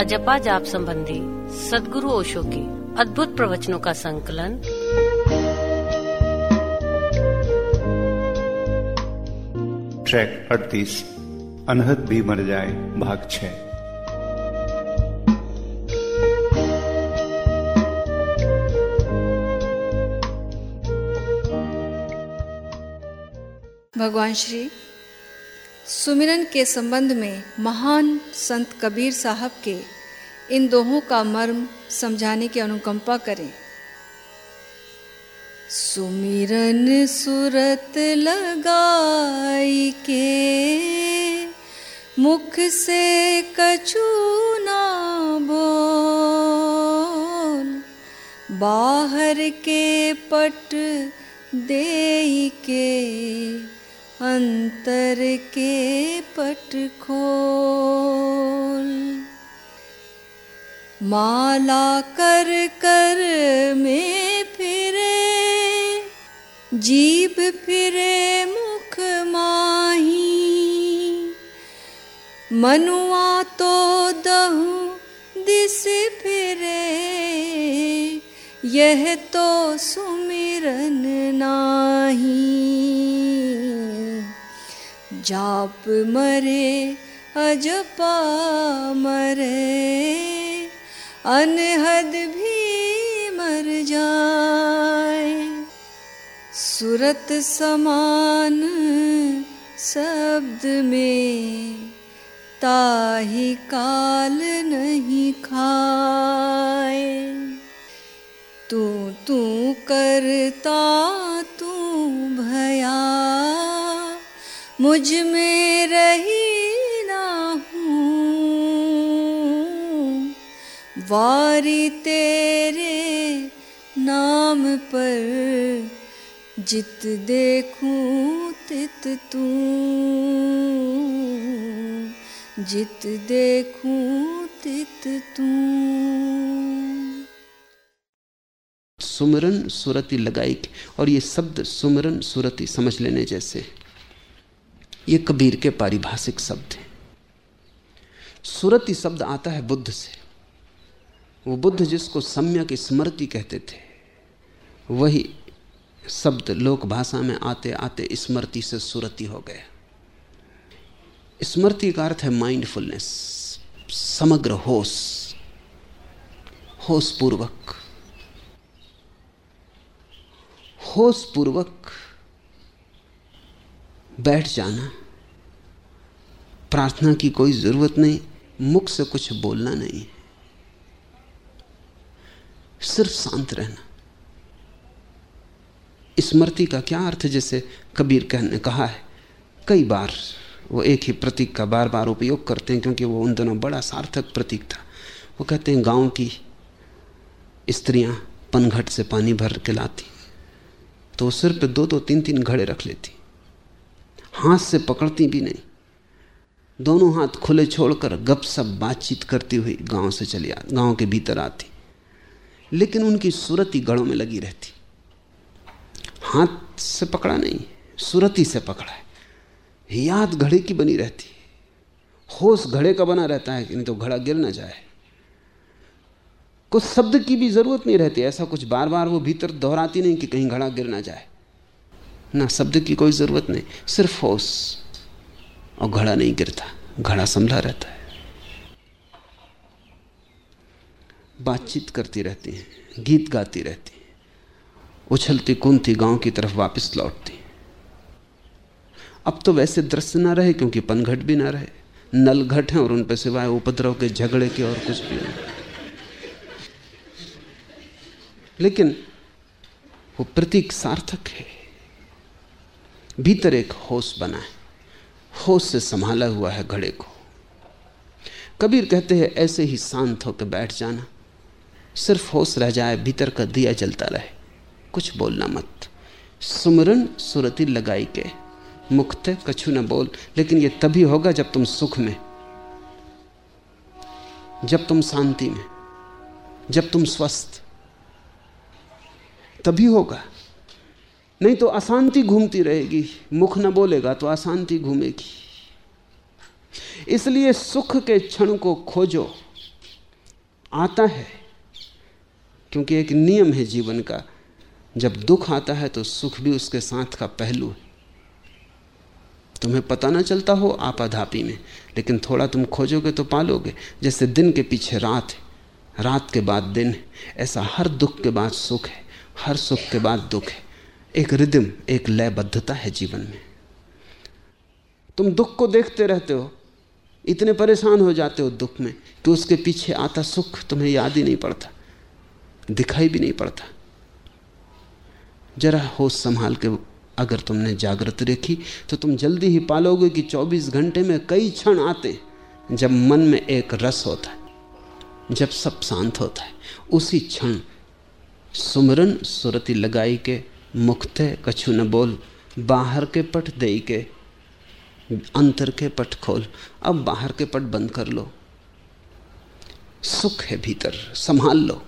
अजपा जाप संबंधी सदगुरु ओशो की अद्भुत प्रवचनों का संकलन। ट्रैक अड़तीस अनहद भी मर जाए भाग छह। भगवान श्री सुमिरन के संबंध में महान संत कबीर साहब के इन दोहों का मर्म समझाने की अनुकंपा करें। सुमिरन सुरत लगाई के मुख से कछु ना बोल, बाहर के पट दे के अंतर के पट खोल। माला कर कर में फिरे, जीभ फिरे मुख माही। मनुआ तो दहु दिस फिरे, यह तो सुमिरन नाही। जाप मरे, अजपा मरे, अनहद भी मर जाए। सुरत समान शब्द में, ताही काल नहीं खाए। तू तू करता, तू भया मुझमें रही ना हूँ। वारी तेरे नाम पर जित देखूँ, तित तू। जित देखूँ, तित तू। सुमरन सुरति लगाई और ये शब्द सुमरन सुरति समझ लेने जैसे। ये कबीर के पारिभाषिक शब्द हैं। सुरति शब्द आता है बुद्ध से। वो बुद्ध जिसको सम्यक स्मृति कहते थे, वही शब्द लोक भाषा में आते आते स्मृति से सुरति हो गया। स्मृति का अर्थ है माइंडफुलनेस समग्र होश होश पूर्वक। होश पूर्वक बैठ जाना। प्रार्थना की कोई ज़रूरत नहीं, मुख से कुछ बोलना नहीं। सिर्फ़ शांत रहना। स्मृति का क्या अर्थ जैसे कबीर कहने कहा है, कई बार वो एक ही प्रतीक का बार बार उपयोग करते हैं, क्योंकि वो उन दिनों बड़ा सार्थक प्रतीक था। वो कहते हैं, गाँव की स्त्रियाँ पनघट से पानी भर के लाती तो सिर पे दो दो तीन तीन घड़े रख लेती। हाथ से पकड़ती भी नहीं। दोनों हाथ खुले छोड़कर गप सप बातचीत करती हुई गाँव से चली आ, गाँव के भीतर आती। लेकिन उनकी सूरत ही गढ़ों में लगी रहती। हाथ से पकड़ा नहीं, सूरती से पकड़ा है। याद घड़े की बनी रहती। होश घड़े का बना रहता है कि नहीं तो घड़ा गिर ना जाए। कुछ शब्द की भी ज़रूरत नहीं रहती, ऐसा कुछ बार बार वो भीतर दोहराती नहीं कि कहीं घड़ा गिर ना जाए। ना शब्द की कोई ज़रूरत नहीं, सिर्फ़ होश। और घड़ा नहीं गिरता, घड़ा संभला रहता है। बातचीत करती रहती हैं, गीत गाती रहती हैं, उछलती कूदती गाँव की तरफ़ वापस लौटती अब तो वैसे दृश्य ना रहे, क्योंकि पनघट भी ना रहे। नल घट हैं और उन पर सिवाय उपद्रव के झगड़े के और कुछ भी नहीं। लेकिन वो प्रतीक सार्थक है। भीतर एक होश बना है। होश से संभाला हुआ है घड़े को। कबीर कहते हैं, ऐसे ही शांत होकर बैठ जाना। सिर्फ़ होश रह जाए, भीतर का दिया जलता रहे। कुछ बोलना मत। सुमरन सुरति लगाई के, मुक्त कछु न बोल। लेकिन ये तभी होगा जब तुम सुख में, जब तुम शांति में, जब तुम स्वस्थ। तभी होगा नहीं तो अशांति घूमती रहेगी। मुख न बोलेगा तो अशांति घूमेगी। इसलिए सुख के क्षण को खोजो। आता है, क्योंकि एक नियम है जीवन का। जब दुख आता है तो सुख भी उसके साथ का पहलू है। तुम्हें पता ना चलता हो आपाधापी में, लेकिन थोड़ा तुम खोजोगे तो पालोगे। जैसे दिन के पीछे रात है, रात के बाद दिन है। ऐसा हर दुख के बाद सुख है, हर सुख के बाद दुख है। एक रिदम, एक लयबद्धता है जीवन में। तुम दुख को देखते रहते हो, इतने परेशान हो जाते हो दुख में कि उसके पीछे आता सुख तुम्हें याद ही नहीं पड़ता, दिखाई भी नहीं पड़ता। जरा होश संभाल के अगर तुमने जागृत देखी तो तुम जल्दी ही पालोगे कि 24 घंटे में कई क्षण आते जब मन में एक रस होता है, जब सब शांत होता है। उसी क्षण सुमरन सुरति लगाई के मुखते कछु न बोल, बाहर के पट दे के, अंतर के पट खोल। अब बाहर के पट बंद कर लो। सुख है भीतर, संभाल लो।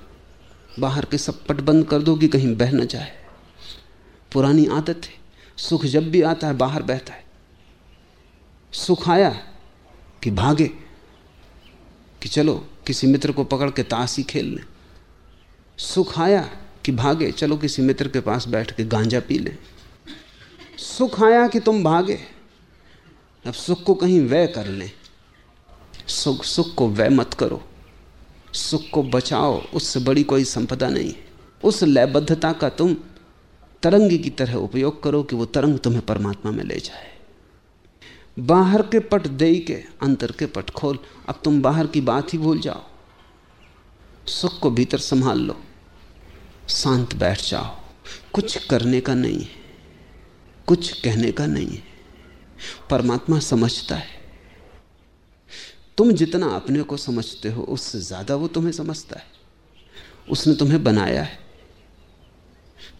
बाहर के सब पट बंद कर दो कि कहीं बह न जाए। पुरानी आदत है। सुख जब भी आता है, बाहर बहता है। सुख आया कि भागे, कि चलो, किसी मित्र को पकड़ के ताश ही खेल लें सुख आया कि भागे, चलो किसी मित्र के पास बैठ के गांजा पी लें। सुख आया कि तुम भागे, अब सुख को कहीं व्यय कर लें। सुख सुख को व्यय मत करो। सुख को बचाओ, उससे बड़ी कोई संपदा नहीं। उस लयबद्धता का तुम तरंग की तरह उपयोग करो कि वो तरंग तुम्हें परमात्मा में ले जाए। बाहर के पट दे के अंतर के पट खोल। अब तुम बाहर की बात ही भूल जाओ। सुख को भीतर संभाल लो। शांत बैठ जाओ। कुछ करने का नहीं है। कुछ कहने का नहीं है। परमात्मा समझता है। तुम जितना अपने को समझते हो, उससे ज़्यादा वो तुम्हें समझता है। उसने तुम्हें बनाया है।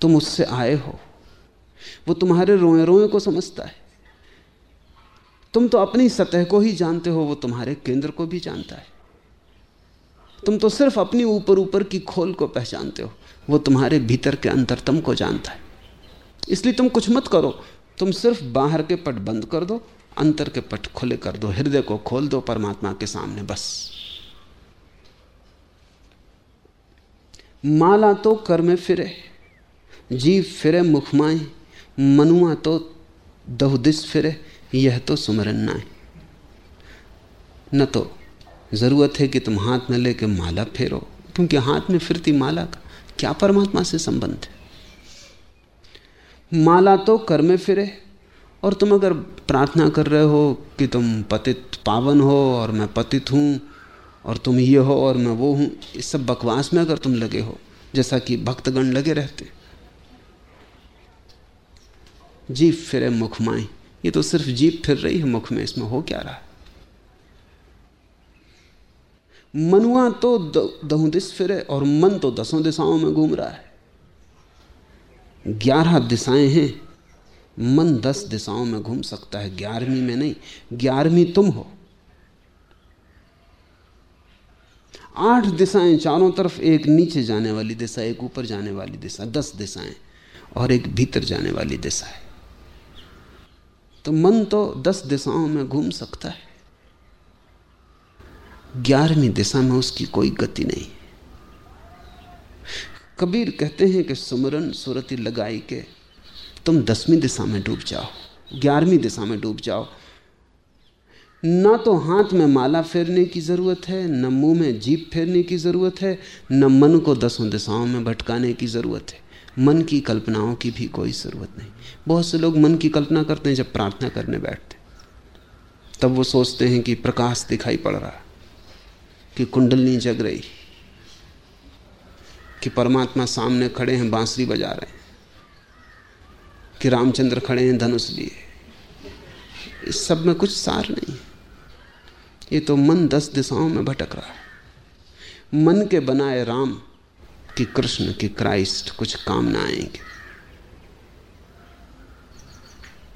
तुम उससे आए हो। वो तुम्हारे रोए रोए को समझता है। तुम तो अपनी सतह को ही जानते हो, वो तुम्हारे केंद्र को भी जानता है। तुम तो सिर्फ़ अपनी ऊपर ऊपर की खोल को पहचानते हो। वो तुम्हारे भीतर के अंतरतम को जानता है। इसलिए तुम कुछ मत करो। तुम सिर्फ़ बाहर के पट बंद कर दो, अंतर के पट खुले कर दो, हृदय को खोल दो परमात्मा के सामने बस। माला तो कर में फिरे, जीव फिरे मुखमाए मनुआ तो दहुदिस फिरे, यह तो सुमरन नाए। न तो ज़रूरत है कि तुम हाथ में लेके माला फेरो, क्योंकि हाथ में फिरती माला का। क्या परमात्मा से संबंध है? माला तो कर में फिरे, और तुम अगर प्रार्थना कर रहे हो कि तुम पतित पावन हो, और मैं पतित हूँ, और तुम ये हो, और मैं वो हूँ, इस सब बकवास में अगर तुम लगे हो, जैसा कि भक्तगण लगे रहते। जीप फिरे मुख माई, ये तो सिर्फ़ जीप फिर रही है मुख में, इसमें हो क्या रहा? मनुआ तो दहू दिस फिरे और मन तो दसों दिशाओं में घूम रहा है। ग्यारह दिशाएँ हैं, मन दस दिशाओं में घूम सकता है। ग्यारहवीं में नहीं, ग्यारहवीं तुम हो। आठ दिशाएँ चारों तरफ़, एक नीचे जाने वाली दिशा, एक ऊपर जाने वाली दिशा, दस दिशाएँ और एक भीतर जाने वाली दिशा है। तो मन तो दस दिशाओं में घूम सकता है। ग्यारहवीं दिशा में उसकी कोई गति नहीं। कबीर कहते हैं कि सुमरन सुरति लगाई के तुम दसवीं दिशा में डूब जाओ, ग्यारहवीं दिशा में डूब जाओ। ना तो हाथ में माला फेरने की ज़रूरत है, न मुँह में जीप फेरने की ज़रूरत है, न मन को दसों दिशाओं में भटकाने की ज़रूरत है। मन की कल्पनाओं की भी कोई ज़रूरत नहीं। बहुत से लोग मन की कल्पना करते हैं जब प्रार्थना करने बैठते तब वो सोचते हैं कि प्रकाश दिखाई पड़ रहा कि कुंडलनी जग रही, कि परमात्मा सामने खड़े हैं, बांसुरी बजा रहे हैं, कि रामचंद्र खड़े हैं, धनुष लिए। इस सब में कुछ सार नहीं ये तो मन दस दिशाओं में भटक रहा है। मन के बनाए राम कि कृष्ण, कि क्राइस्ट कुछ काम ना आएँगे।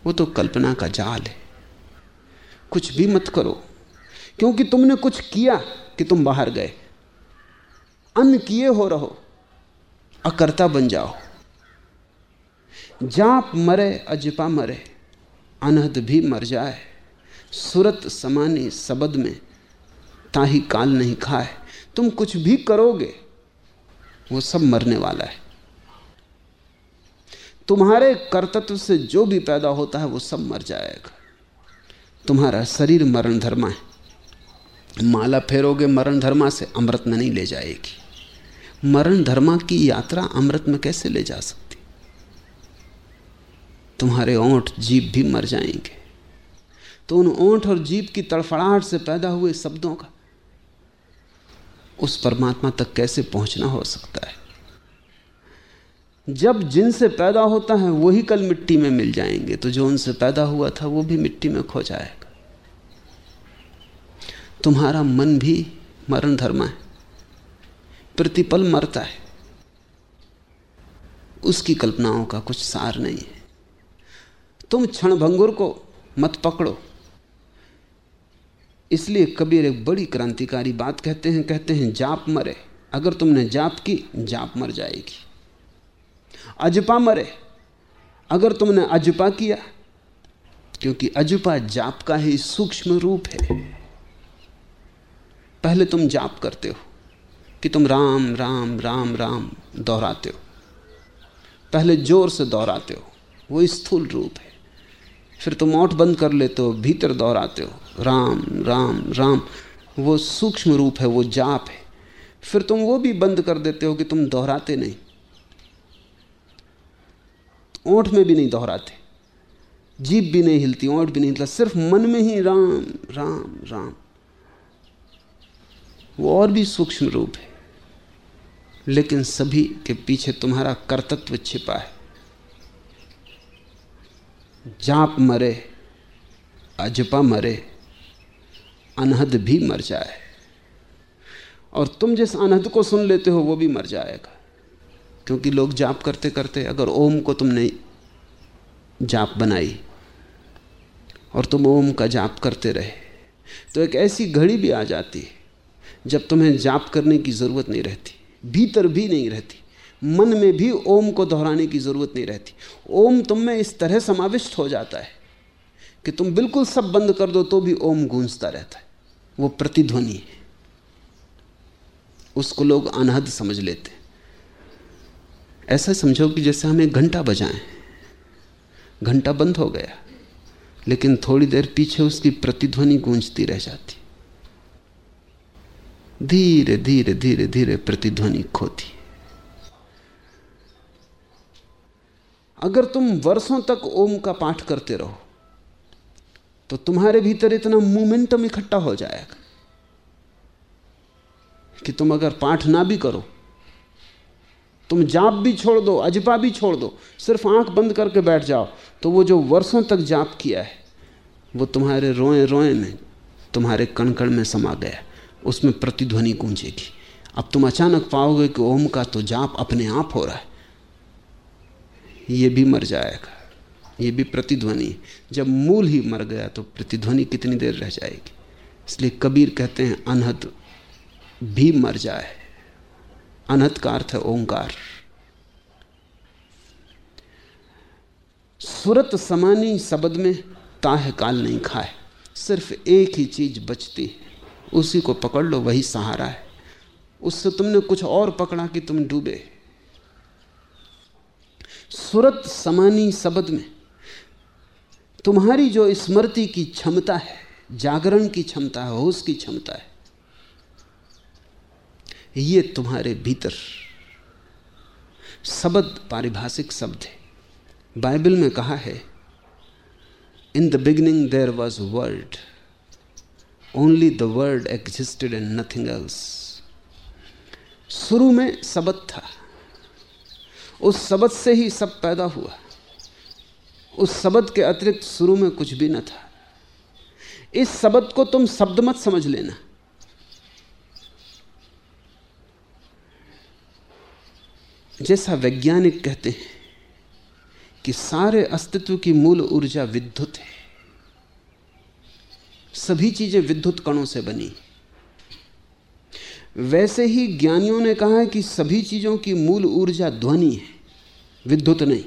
वो तो कल्पना का जाल है। कुछ भी मत करो, क्योंकि तुमने कुछ किया कि तुम बाहर गए। अन्न किए हो रहो, अकर्ता बन जाओ। जाप मरे, अजपा मरे, अनहद भी मर जाए। सुरत समानी सबद में, ताही काल नहीं खाए। तुम कुछ भी करोगे, वो सब मरने वाला है। तुम्हारे कर्तत्व से जो भी पैदा होता है, वो सब मर जाएगा। तुम्हारा शरीर मरण धर्मा है। माला फेरोगे मरण धर्मा से अमृत में नहीं ले जाएगी। मरण धर्मा की यात्रा अमृत में कैसे ले जा सकती? तुम्हारे ओंठ जीप भी मर जाएँगे। तो उन ओंठ और जीप की तड़फड़ाहट से पैदा हुए शब्दों का, उस परमात्मा तक कैसे पहुँचना हो सकता है? जब जिनसे पैदा होता है, वही कल मिट्टी में मिल जाएँगे। तो जो उनसे पैदा हुआ था, वो भी मिट्टी में खो जाएगा। तुम्हारा मन भी मरण धर्मा है। प्रतिपल मरता है। उसकी कल्पनाओं का कुछ सार नहीं है। तुम क्षण भंगुर को मत पकड़ो। इसलिए कबीर एक बड़ी क्रांतिकारी बात कहते हैं कहते हैं, जाप मरे। अगर तुमने जाप की, जाप मर जाएगी। अजपा मरे। अगर तुमने अजपा किया, क्योंकि अजपा जाप का ही सूक्ष्म रूप है। पहले तुम जाप करते हो कि तुम राम राम राम राम दोहराते हो। पहले ज़ोर से दोहराते हो, वो स्थूल रूप है। फिर तुम ओठ बंद कर लेते हो, भीतर दोहराते हो, राम राम राम, वो सूक्ष्म रूप है, वो जाप है। फिर तुम वो भी बंद कर देते हो कि तुम दोहराते नहीं। ओठ में भी नहीं दोहराते जीप भी नहीं हिलती, ओठ भी नहीं हिलता, सिर्फ़ मन में ही राम राम राम। वो और भी सूक्ष्म रूप है। लेकिन सभी के पीछे तुम्हारा कर्तत्व छिपा है। जाप मरे, अजपा मरे, अनहद भी मर जाए। और तुम जिस अनहद को सुन लेते हो, वो भी मर जाएगा। क्योंकि लोग जाप करते करते अगर ओम को तुमने जाप बनाई और तुम ओम का जाप करते रहे तो एक ऐसी घड़ी भी आ जाती है। जब तुम्हें जाप करने की ज़रूरत नहीं रहती, भीतर भी नहीं रहती, मन में भी ओम को दोहराने की ज़रूरत नहीं रहती, ओम तुम में इस तरह समाविष्ट हो जाता है कि तुम बिल्कुल सब बंद कर दो तो भी ओम गूंजता रहता है। वो प्रतिध्वनि है। उसको लोग अनहद समझ लेते ऐसा समझो कि जैसे हम घंटा बजाएँ, घंटा बंद हो गया, लेकिन थोड़ी देर पीछे उसकी प्रतिध्वनि गूंजती रह जाती। धीरे धीरे धीरे धीरे प्रतिध्वनि खोती। अगर तुम वर्षों तक ओम का पाठ करते रहो तो तुम्हारे भीतर इतना मोमेंटम इकट्ठा हो जाएगा कि तुम अगर पाठ ना भी करो, तुम जाप भी छोड़ दो, अजपा भी छोड़ दो, सिर्फ़ आँख बंद करके बैठ जाओ तो वो जो वर्षों तक जाप किया है, वो तुम्हारे रोए रोए में, तुम्हारे कण कण में समा गया उसमें प्रतिध्वनि गूंजेगी। अब तुम अचानक पाओगे कि ओम का तो जाप अपने आप हो रहा है। ये भी मर जाएगा। ये भी प्रतिध्वनि। जब मूल ही मर गया तो प्रतिध्वनि कितनी देर रह जाएगी? इसलिए कबीर कहते हैं, अनहद भी मर जाए। अनहद का अर्थ है ओंकार। सुरत समानी शब्द में ताह काल नहीं खाए। सिर्फ़ एक ही चीज़ बचती है। उसी को पकड़ लो, वही सहारा है। उससे तुमने कुछ और पकड़ा कि तुम डूबे। सुरत समानी शब्द में, तुम्हारी जो स्मृति की क्षमता है, जागरण की क्षमता है, होश की क्षमता है, ये तुम्हारे भीतर शब्द, पारिभाषिक शब्द है। बाइबल में कहा है in the beginning there was word only the word existed and nothing else शुरू में शब्द था। उस शब्द से ही सब पैदा हुआ। उस शब्द के अतिरिक्त शुरू में कुछ भी न था। इस शब्द को तुम शब्द मत समझ लेना। जैसा वैज्ञानिक कहते हैं कि सारे अस्तित्व की मूल ऊर्जा विद्युत है। सभी चीज़ें विद्युत कणों से बनी। वैसे ही ज्ञानियों ने कहा है कि सभी चीज़ों की मूल ऊर्जा ध्वनि है, विद्युत नहीं,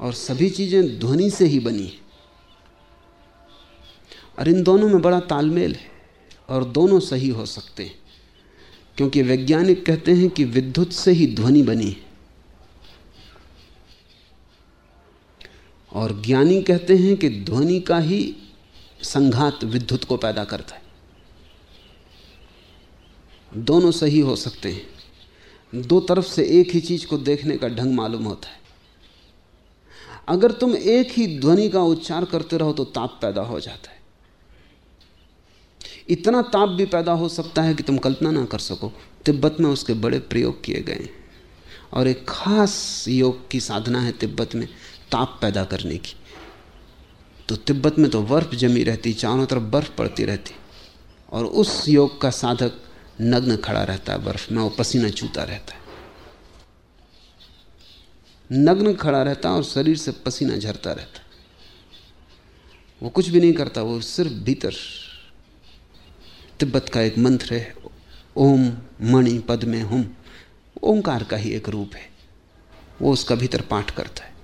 और सभी चीज़ें ध्वनि से ही बनी है। और इन दोनों में बड़ा तालमेल है, और दोनों सही हो सकते हैं, क्योंकि वैज्ञानिक कहते हैं कि विद्युत से ही ध्वनि बनी है। और ज्ञानी कहते हैं कि ध्वनि का ही संघात विद्युत को पैदा करता है। दोनों सही हो सकते हैं। दो तरफ़ से एक ही चीज़ को देखने का ढंग मालूम होता है। अगर तुम एक ही ध्वनि का उच्चार करते रहो तो ताप पैदा हो जाता है। इतना ताप भी पैदा हो सकता है कि तुम कल्पना ना कर सको, तिब्बत में उसके बड़े प्रयोग किए गए और एक खास योग की साधना है तिब्बत में, ताप पैदा करने की। तो तिब्बत में तो बर्फ़ जमी रहती, चारों तरफ़ बर्फ़ पड़ती रहती। और उस योग का साधक नग्न खड़ा रहता है बर्फ़ में वो पसीना चूता रहता है। नग्न खड़ा रहता और शरीर से पसीना झरता रहता। वो कुछ भी नहीं करता, वो सिर्फ़ भीतर। तिब्बत का एक मंत्र है, ओम मणि पद में हुम। ओंकार का ही एक रूप है। वो उसका भीतर पाठ करता है।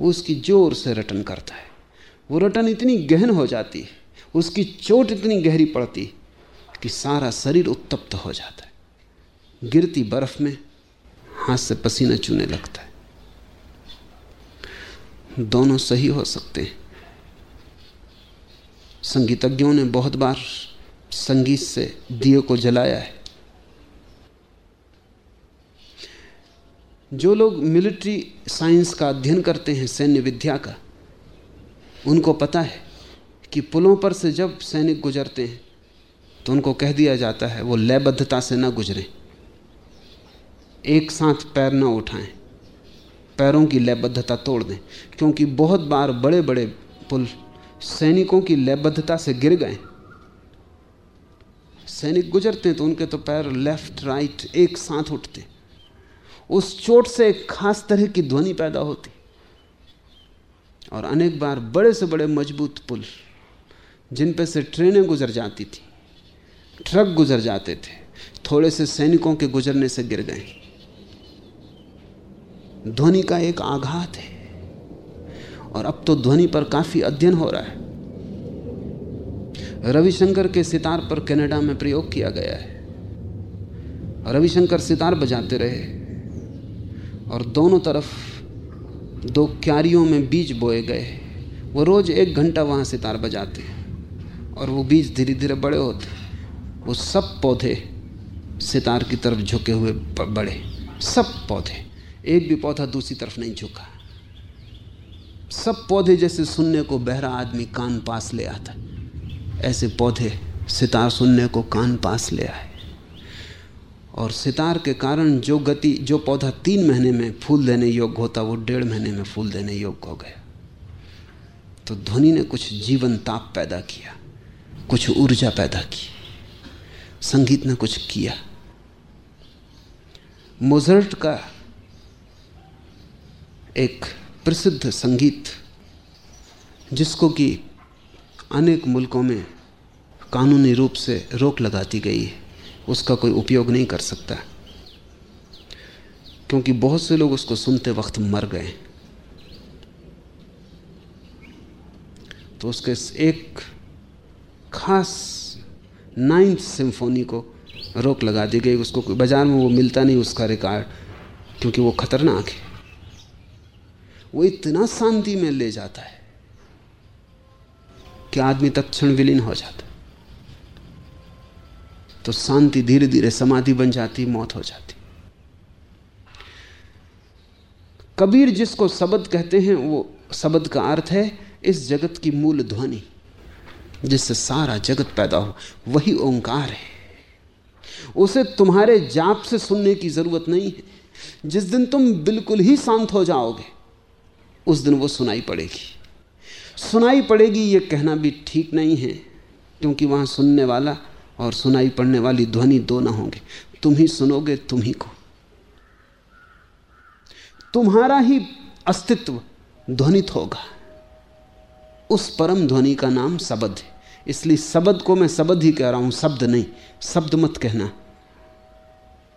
वो उसकी ज़ोर से रटन करता है। वो रटन इतनी गहन हो जाती है, उसकी चोट इतनी गहरी पड़ती कि सारा शरीर उत्तप्त हो जाता है। गिरती बर्फ़ में हाथ से पसीना चूने लगता है। दोनों सही हो सकते हैं। संगीतज्ञों ने बहुत बार संगीत से दिए को जलाया है। जो लोग मिलिट्री साइंस का अध्ययन करते हैं, सैन्य विद्या का उनको पता है कि पुलों पर से जब सैनिक गुजरते हैं तो उनको कह दिया जाता है, वो लयबद्धता से न गुजरें। एक साथ पैर न उठाएँ, पैरों की लयबद्धता तोड़ दें, क्योंकि बहुत बार बड़े बड़े पुल सैनिकों की लयबद्धता से गिर गए। सैनिक गुजरते हैं तो उनके तो पैर लेफ़्ट राइट एक साथ उठते। उस चोट से एक खास तरह की ध्वनि पैदा होती। और अनेक बार बड़े से बड़े मज़बूत पुल, जिन पे से ट्रेनें गुजर जाती थी, ट्रक गुजर जाते थे, थोड़े से सैनिकों के गुजरने से गिर गए। ध्वनि का एक आघात है। और अब तो ध्वनि पर काफ़ी अध्ययन हो रहा है। रविशंकर के सितार पर कनाडा में प्रयोग किया गया है। रविशंकर सितार बजाते रहे। और दोनों तरफ़ दो क्यारियों में बीज बोए गए वो रोज एक घंटा वहाँ सितार बजाते और वो बीज धीरे धीरे बड़े होते वो सब पौधे सितार की तरफ़ झुके हुए बड़े सब पौधे। एक भी पौधा दूसरी तरफ़ नहीं झुका। सब पौधे जैसे सुनने को बहरा आदमी कान पास ले आता ऐसे पौधे सितार सुनने को कान पास ले आए। और सितार के कारण जो गति, जो पौधा तीन महीने में फूल देने योग्य होता, वो डेढ़ महीने में फूल देने योग्य हो गया। तो ध्वनि ने कुछ जीवन ताप पैदा किया, कुछ ऊर्जा पैदा की, संगीत ने कुछ किया। मोजर्ट का एक प्रसिद्ध संगीत, जिसको कि अनेक मुल्कों में कानूनी रूप से रोक लगाती गई है। उसका कोई उपयोग नहीं कर सकता। क्योंकि बहुत से लोग उसको सुनते वक्त मर गए। तो उसके एक खास नाइन्थ सिम्फोनी को रोक लगा दी गई। उसको बाज़ार में वो मिलता नहीं उसका रिकॉर्ड, क्योंकि वो खतरनाक है। वो इतना शांति में ले जाता है कि आदमी तत्क्षण विलीन हो जाता तो शांति धीरे धीरे समाधि बन जाती, मौत हो जाती। कबीर जिसको शब्द कहते हैं, वो शब्द का अर्थ है, इस जगत की मूल ध्वनि, जिससे सारा जगत पैदा हो। वही ओंकार है। उसे तुम्हारे जाप से सुनने की ज़रूरत नहीं है। जिस दिन तुम बिल्कुल ही शांत हो जाओगे, उस दिन वो सुनाई पड़ेगी। सुनाई पड़ेगी ये कहना भी ठीक नहीं है, क्योंकि वहाँ सुनने वाला और सुनाई पड़ने वाली ध्वनि दो ना होंगे। तुम ही सुनोगे, तुम ही को। तुम्हारा ही अस्तित्व ध्वनित होगा। उस परम ध्वनि का नाम शब्द है। इसलिए शब्द को मैं शब्द ही कह रहा हूँ, शब्द नहीं, शब्द मत कहना।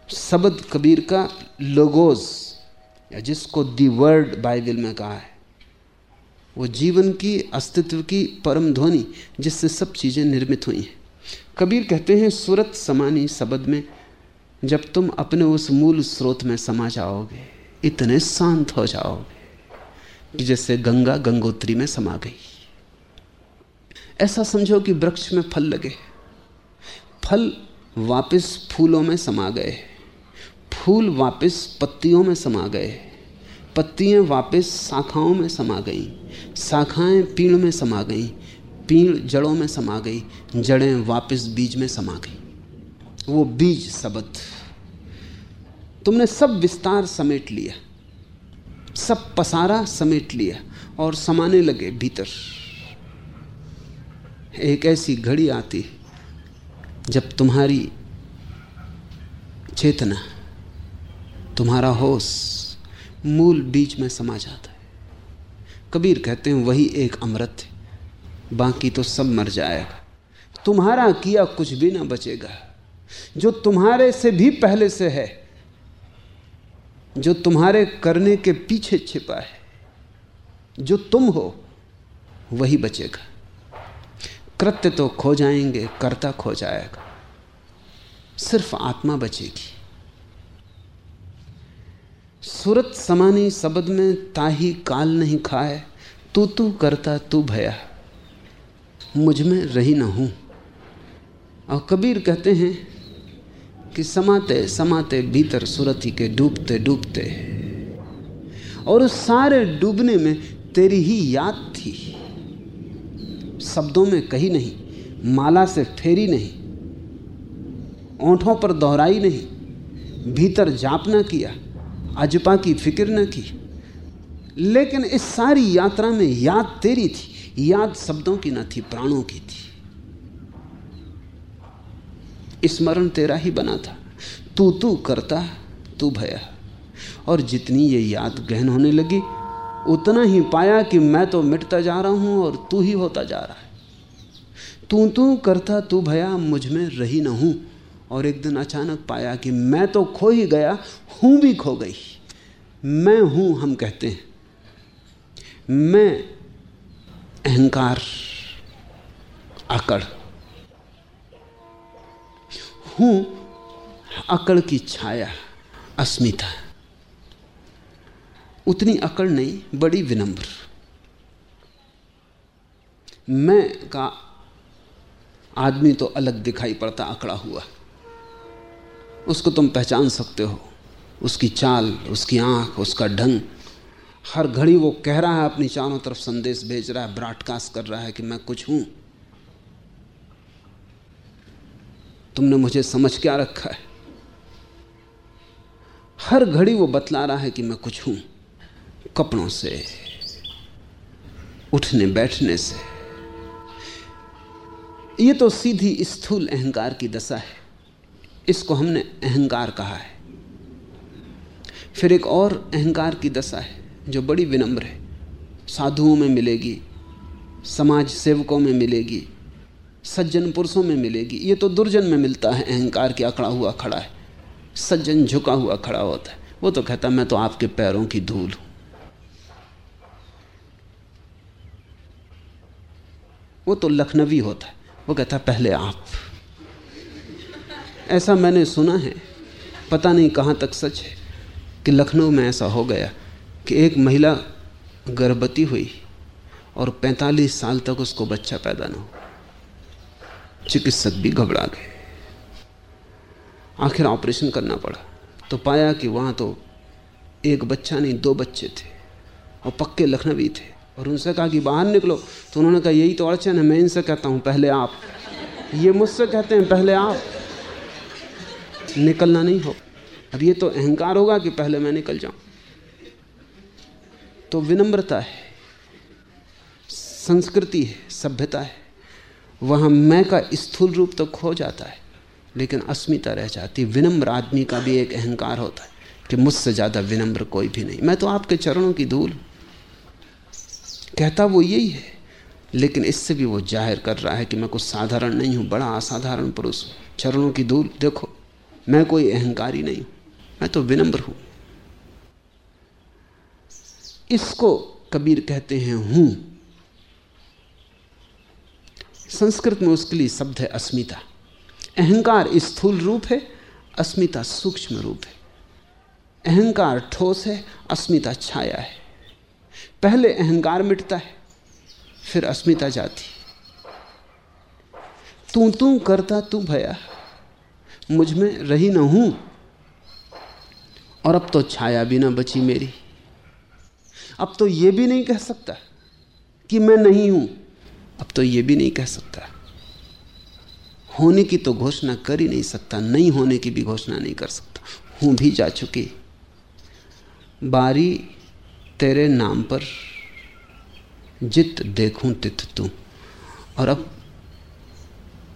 शब्द कबीर का लोगोज, या जिसको दी वर्ड बाइबल में कहा है, वो जीवन की, अस्तित्व की परम ध्वनि जिससे सब चीज़ें निर्मित हुई हैं। कबीर कहते हैं, सूरत समानी शब्द में, जब तुम अपने उस मूल स्रोत में समा जाओगे, इतने शांत हो जाओगे कि जैसे गंगा गंगोत्री में समा गई। ऐसा समझो कि वृक्ष में फल लगे, फल वापस फूलों में समा गए, फूल वापस पत्तियों में समा गए, पत्तियाँ वापस शाखाओं में समा गई, शाखाएँ पीड़ में समा गई पीड़ जड़ों में समा गई, जड़ें वापस बीज में समा गई। वो बीज शब्द तुमने सब विस्तार समेट लिया, सब पसारा समेट लिया और समाने लगे भीतर। एक ऐसी घड़ी आती, जब तुम्हारी चेतना, तुम्हारा होश मूल बीज में समा जाता है। कबीर कहते हैं, वही एक अमृत है। बाकी तो सब मर जाएगा। तुम्हारा किया कुछ भी ना बचेगा। जो तुम्हारे से भी पहले से है, जो तुम्हारे करने के पीछे छिपा है, जो तुम हो, वही बचेगा। कृत्य तो खो जाएँगे, कर्ता खो जाएगा। सिर्फ़ आत्मा बचेगी। सूरत समानी शब्द में, ताही काल नहीं खाए, तू तू करता तू भया। मुझमें रही ना हूँ। और कबीर कहते हैं कि समाते समाते भीतर सुरती के डूबते डूबते और उस सारे डूबने में तेरी ही याद थी। शब्दों में कही नहीं, माला से फेरी नहीं, ओंठों पर दोहराई नहीं, भीतर जाप न किया, अजपा की फ़िक्र न की। लेकिन इस सारी यात्रा में याद तेरी थी। याद शब्दों की न थी, प्राणों की थी। स्मरण तेरा ही बना था। तू तू करता, तू भया। और जितनी ये याद गहन होने लगी, उतना ही पाया कि मैं तो मिटता जा रहा हूँ और तू ही होता जा रहा है। तू तू करता, तू भया, मुझमें रही ना हूँ। और एक दिन अचानक पाया कि मैं तो खो ही गया, हूँ भी खो गई। मैं हूँ, हम कहते हैं। मैं अहंकार, अकड़। हूँ अकड़ की छाया, अस्मिता। उतनी अकड़ नहीं, बड़ी विनम्र। मैं का आदमी तो अलग दिखाई पड़ता अकड़ा हुआ। उसको तुम पहचान सकते हो। उसकी चाल, उसकी आँख, उसका ढंग हर घड़ी वो कह रहा है, अपनी चारों तरफ़ संदेश भेज रहा है ब्रॉडकास्ट कर रहा है कि मैं कुछ हूँ। तुमने मुझे समझ क्या रखा है? हर घड़ी वो बतला रहा है कि मैं कुछ हूँ। कपड़ों से, उठने बैठने से। ये तो सीधी स्थूल अहंकार की दशा है। इसको हमने अहंकार कहा है। फिर एक और अहंकार की दशा है। जो बड़ी विनम्र है। साधुओं में मिलेगी, समाज सेवकों में मिलेगी, सज्जन पुरुषों में मिलेगी। ये तो दुर्जन में मिलता है, अहंकार के अकड़ा हुआ खड़ा है। सज्जन झुका हुआ खड़ा होता है। वो तो कहता, मैं तो आपके पैरों की धूल हूँ। वो तो लखनवी होता है। वो कहता है पहले आप। ऐसा मैंने सुना है। पता नहीं कहाँ तक सच है कि लखनऊ में ऐसा हो गया। कि एक महिला गर्भवती हुई और 45 साल तक उसको बच्चा पैदा न हो। चिकित्सक भी घबरा गए। आखिर ऑपरेशन करना पड़ा। तो पाया कि वहाँ तो एक बच्चा नहीं, दो बच्चे थे और पक्के लखनवी थे। और उनसे कहा कि बाहर निकलो। तो उन्होंने कहा, यही तो अड़चन है, मैं इनसे कहता हूँ, पहले आप। ये मुझसे कहते हैं, पहले आप। निकलना नहीं हो। अब ये तो अहंकार होगा कि पहले मैं निकल जाऊँ। तो विनम्रता है, संस्कृति है, सभ्यता है। वहाँ मैं का स्थूल रूप तो खो जाता है, लेकिन अस्मिता रह जाती। विनम्र आदमी का भी एक अहंकार होता है कि मुझसे ज़्यादा विनम्र कोई भी नहीं। मैं तो आपके चरणों की धूल कहता वो यही है, लेकिन इससे भी वो ज़ाहिर कर रहा है कि मैं कुछ साधारण नहीं हूँ, बड़ा असाधारण पुरुष चरणों की धूल, देखो, मैं कोई अहंकारी नहीं हूँ, मैं तो विनम्र हूँ। इसको कबीर कहते हैं हूँ। संस्कृत में उसके लिए शब्द है अस्मिता। अहंकार स्थूल रूप है, अस्मिता सूक्ष्म रूप है। अहंकार ठोस है, अस्मिता छाया है। पहले अहंकार मिटता है, फिर अस्मिता जाती। तू तू करता तू भया, मुझमें रही ना हूँ, और अब तो छाया भी ना बची मेरी। अब तो यह भी नहीं कह सकता कि मैं नहीं हूँ। अब तो यह भी नहीं कह सकता। होने की तो घोषणा कर ही नहीं सकता, नहीं होने की भी घोषणा नहीं कर सकता। हूँ भी जा चुकी। बारी तेरे नाम पर जित देखूँ तित तू। और अब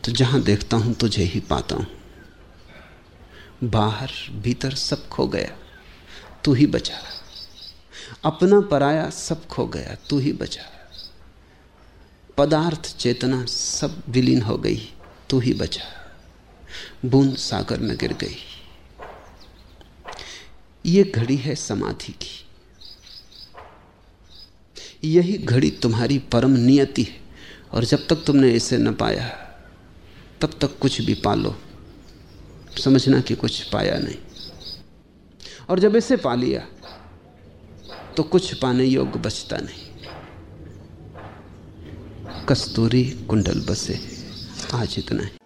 तो जहाँ देखता हूँ तुझे ही पाता हूँ। बाहर भीतर सब खो गया, तू ही बचा। अपना पराया सब खो गया, तू ही बचा। पदार्थ चेतना सब विलीन हो गई, तू ही बचा। बूंद सागर में गिर गई। ये घड़ी है समाधि की। यही घड़ी तुम्हारी परम नियति है, और जब तक तुमने इसे न पाया, तब तक कुछ भी पालो। समझना कि कुछ पाया नहीं। और जब इसे पा लिया तो कुछ पाने योग्य बचता नहीं। कस्तूरी कुंडल बसे आज इतना है।